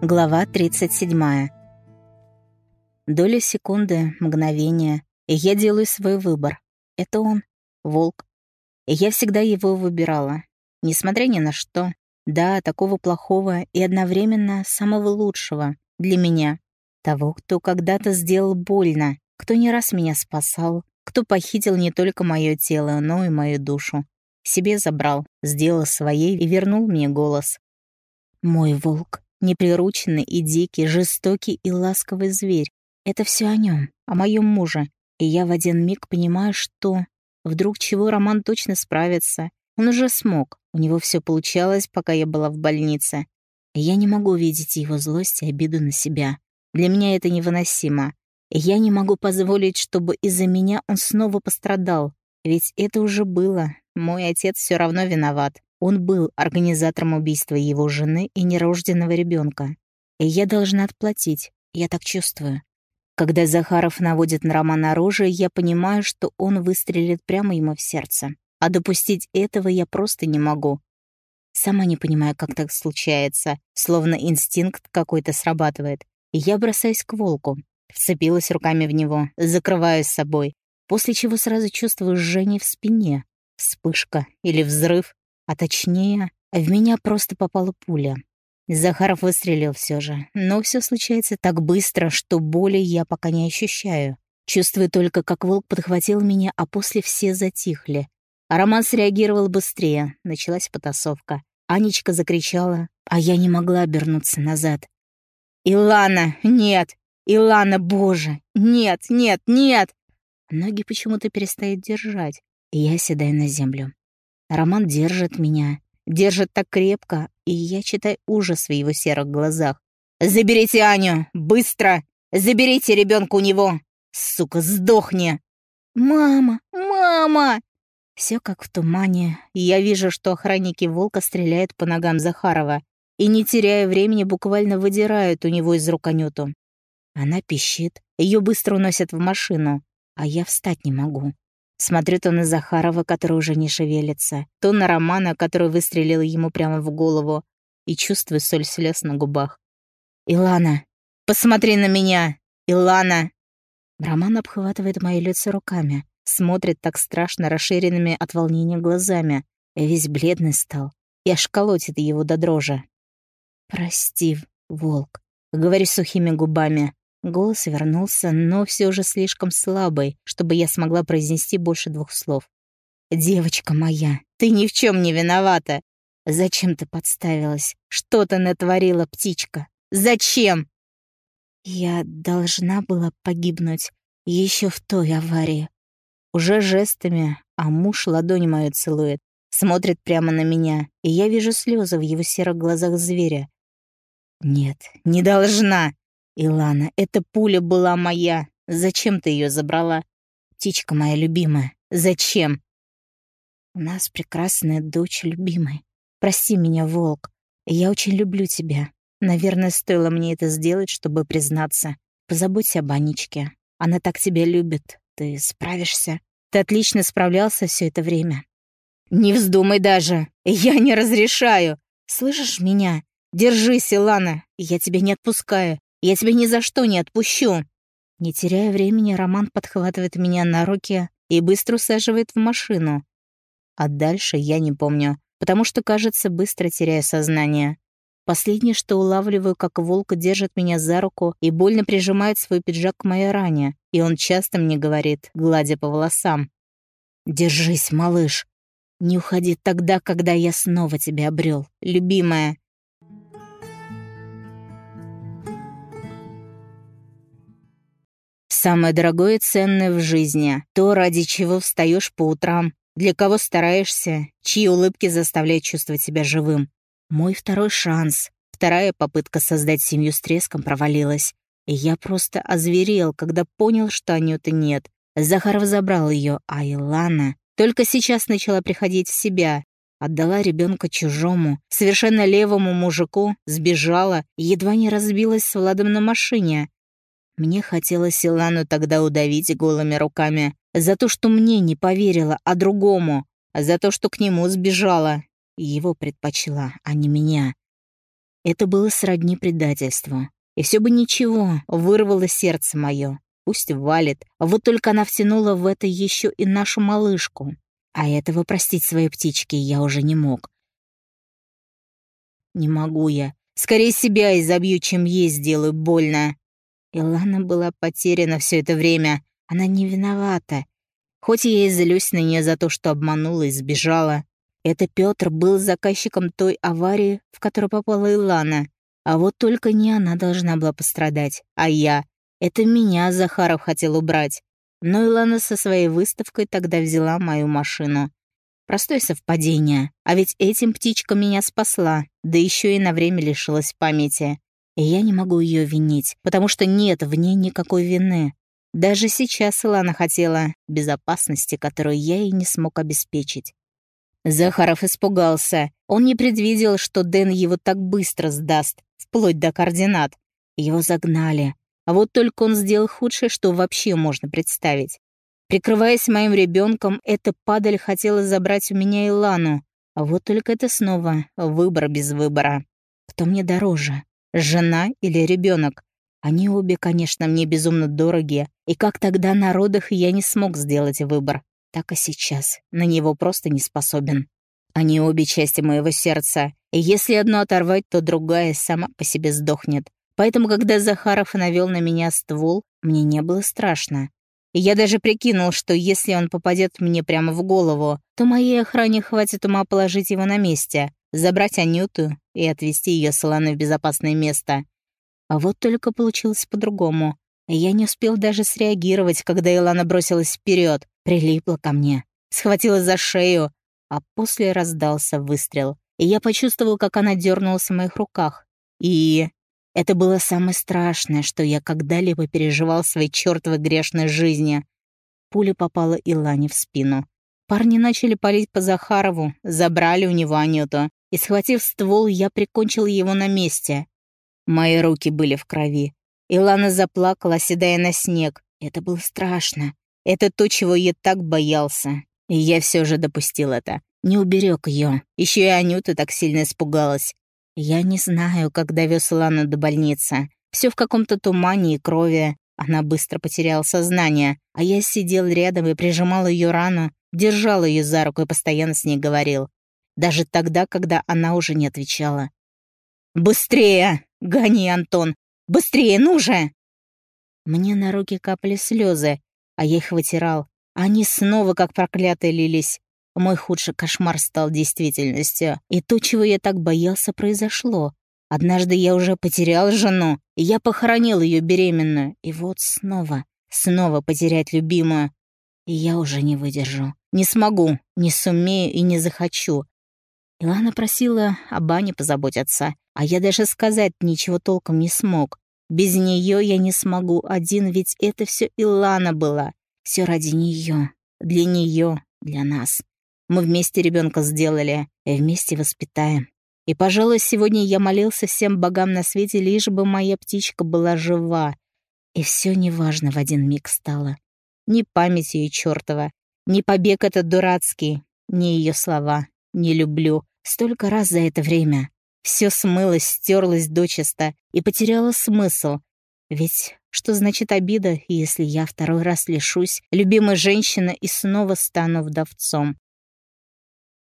Глава 37. Доля секунды, мгновение, и я делаю свой выбор. Это он, волк. И я всегда его выбирала, несмотря ни на что. Да, такого плохого и одновременно самого лучшего для меня. Того, кто когда-то сделал больно, кто не раз меня спасал, кто похитил не только мое тело, но и мою душу. Себе забрал, сделал своей и вернул мне голос. Мой волк. Неприрученный и дикий, жестокий и ласковый зверь. Это все о нем, о моем муже. И я в один миг понимаю, что... Вдруг чего Роман точно справится. Он уже смог. У него все получалось, пока я была в больнице. И я не могу видеть его злость и обиду на себя. Для меня это невыносимо. И я не могу позволить, чтобы из-за меня он снова пострадал. Ведь это уже было. Мой отец все равно виноват. Он был организатором убийства его жены и нерожденного ребенка. И я должна отплатить, я так чувствую. Когда Захаров наводит на Романа оружие, я понимаю, что он выстрелит прямо ему в сердце. А допустить этого я просто не могу. Сама не понимаю, как так случается, словно инстинкт какой-то срабатывает. И я бросаюсь к волку, вцепилась руками в него, закрываю с собой, после чего сразу чувствую жжение в спине, вспышка или взрыв, а точнее, в меня просто попала пуля. Захаров выстрелил все же, но все случается так быстро, что боли я пока не ощущаю. Чувствую только, как волк подхватил меня, а после все затихли. А Роман среагировал быстрее, началась потасовка. Анечка закричала, а я не могла обернуться назад. «Илана, нет! Илана, боже! Нет, нет, нет!» Ноги почему-то перестают держать, я седаю на землю. Роман держит меня, держит так крепко, и я читаю ужас в его серых глазах. «Заберите Аню! Быстро! Заберите ребенка у него! Сука, сдохни!» «Мама! Мама!» Все как в тумане, я вижу, что охранники волка стреляют по ногам Захарова и, не теряя времени, буквально выдирают у него из рук Анюту. Она пищит, ее быстро уносят в машину, а я встать не могу. Смотрю то на Захарова, который уже не шевелится, то на Романа, который выстрелил ему прямо в голову, и чувствую соль слез на губах. «Илана, посмотри на меня! Илана!» Роман обхватывает мои лицо руками, смотрит так страшно расширенными от волнения глазами, весь бледный стал, и аж колотит его до дрожи. «Прости, волк», — говорю сухими губами, Голос вернулся, но все же слишком слабый, чтобы я смогла произнести больше двух слов. «Девочка моя, ты ни в чем не виновата. Зачем ты подставилась? Что ты натворила, птичка? Зачем?» Я должна была погибнуть еще в той аварии. Уже жестами, а муж ладонь мою целует, смотрит прямо на меня, и я вижу слезы в его серых глазах зверя. «Нет, не должна!» «Илана, эта пуля была моя. Зачем ты ее забрала? Птичка моя любимая, зачем?» «У нас прекрасная дочь любимая. Прости меня, волк. Я очень люблю тебя. Наверное, стоило мне это сделать, чтобы признаться. Позаботься об Анечке. Она так тебя любит. Ты справишься. Ты отлично справлялся все это время. Не вздумай даже. Я не разрешаю. Слышишь меня? Держись, Илана. Я тебя не отпускаю. Я тебя ни за что не отпущу!» Не теряя времени, Роман подхватывает меня на руки и быстро усаживает в машину. А дальше я не помню, потому что, кажется, быстро теряю сознание. Последнее, что улавливаю, как волк держит меня за руку и больно прижимает свой пиджак к моей ране, и он часто мне говорит, гладя по волосам. «Держись, малыш. Не уходи тогда, когда я снова тебя обрел, любимая. Самое дорогое и ценное в жизни — то, ради чего встаешь по утрам, для кого стараешься, чьи улыбки заставляют чувствовать себя живым. Мой второй шанс. Вторая попытка создать семью с треском провалилась. И я просто озверел, когда понял, что Анюты нет. Захаров забрал ее, а Илана только сейчас начала приходить в себя. Отдала ребенка чужому, совершенно левому мужику, сбежала, едва не разбилась с Владом на машине. Мне хотелось Илану тогда удавить голыми руками за то, что мне не поверила, а другому, за то, что к нему сбежала. Его предпочла, а не меня. Это было сродни предательству. И все бы ничего, вырвало сердце мое. Пусть валит, вот только она втянула в это еще и нашу малышку. А этого простить своей птичке я уже не мог. Не могу я. Скорее себя изобью, чем ей сделаю больно. Илана была потеряна все это время. Она не виновата. Хоть я и злюсь на нее за то, что обманула и сбежала. Это Петр был заказчиком той аварии, в которую попала Илана. А вот только не она должна была пострадать, а я. Это меня Захаров хотел убрать. Но Илана со своей выставкой тогда взяла мою машину. Простое совпадение. А ведь этим птичка меня спасла, да еще и на время лишилась памяти. И я не могу ее винить, потому что нет в ней никакой вины. Даже сейчас Илана хотела безопасности, которую я ей не смог обеспечить. Захаров испугался. Он не предвидел, что Дэн его так быстро сдаст, вплоть до координат. Его загнали. А вот только он сделал худшее, что вообще можно представить. Прикрываясь моим ребенком, эта падаль хотела забрать у меня Илану. А вот только это снова выбор без выбора. Кто мне дороже, жена или ребенок? Они обе, конечно, мне безумно дорогие, и как тогда на родах я не смог сделать выбор, так и сейчас на него просто не способен. Они обе части моего сердца, и если одно оторвать, то другая сама по себе сдохнет. Поэтому, когда Захаров навел на меня ствол, мне не было страшно. И я даже прикинул, что если он попадет мне прямо в голову, то моей охране хватит ума положить его на месте, забрать Анюту и отвезти ее с Иланой в безопасное место. А вот только получилось по-другому. Я не успел даже среагировать, когда Илана бросилась вперед, прилипла ко мне, схватила за шею, а после раздался выстрел. И я почувствовал, как она дернулась в моих руках. И это было самое страшное, что я когда-либо переживал в своей чертовой грешной жизни. Пуля попала Илане в спину. Парни начали палить по Захарову, забрали у него Анюту, и, схватив ствол, я прикончил его на месте. Мои руки были в крови. Илана заплакала, оседая на снег. Это было страшно. Это то, чего я так боялся. И я все же допустил это. Не уберег ее. Еще и Анюта так сильно испугалась. Я не знаю, как довез Илану до больницы. Все в каком-то тумане и крови. Она быстро потеряла сознание, а я сидел рядом и прижимал ее рану, держал ее за руку и постоянно с ней говорил. Даже тогда, когда она уже не отвечала. «Быстрее! Гони, Антон! Быстрее, ну же!» Мне на руки капали слезы, а я их вытирал. Они снова, как проклятые, лились. Мой худший кошмар стал действительностью, и то, чего я так боялся, произошло. Однажды я уже потерял жену, и я похоронил ее беременную, и вот снова, снова потерять любимую. И я уже не выдержу. Не смогу, не сумею и не захочу. Илана просила о бане позаботиться, а я даже сказать ничего толком не смог. Без нее я не смогу один, ведь это все Илана была. Все ради нее, для нее, для нас. Мы вместе ребенка сделали и вместе воспитаем. И, пожалуй, сегодня я молился всем богам на свете, лишь бы моя птичка была жива. И все неважно в один миг стало. Ни память ее чертова, ни побег этот дурацкий, ни ее слова «не люблю». Столько раз за это время. Все смылось, стерлось дочисто и потеряло смысл. Ведь что значит обида, если я второй раз лишусь любимой женщины и снова стану вдовцом?